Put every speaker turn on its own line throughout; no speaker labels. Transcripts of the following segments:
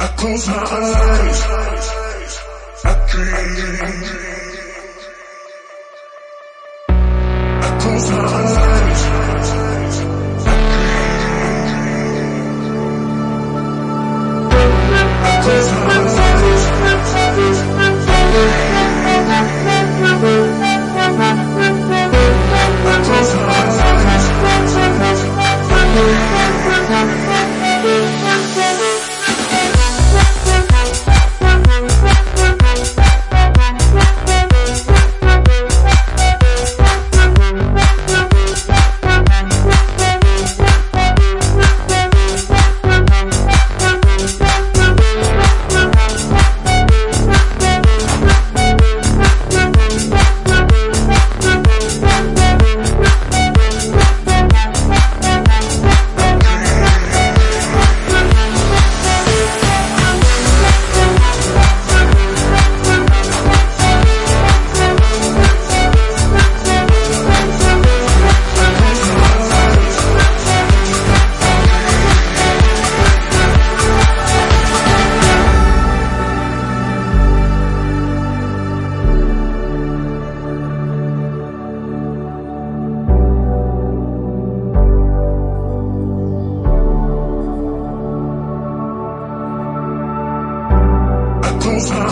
I close my eyes. I dream. I close my eyes. I dream. I close my eyes. I close my eyes. Close my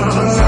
eyes.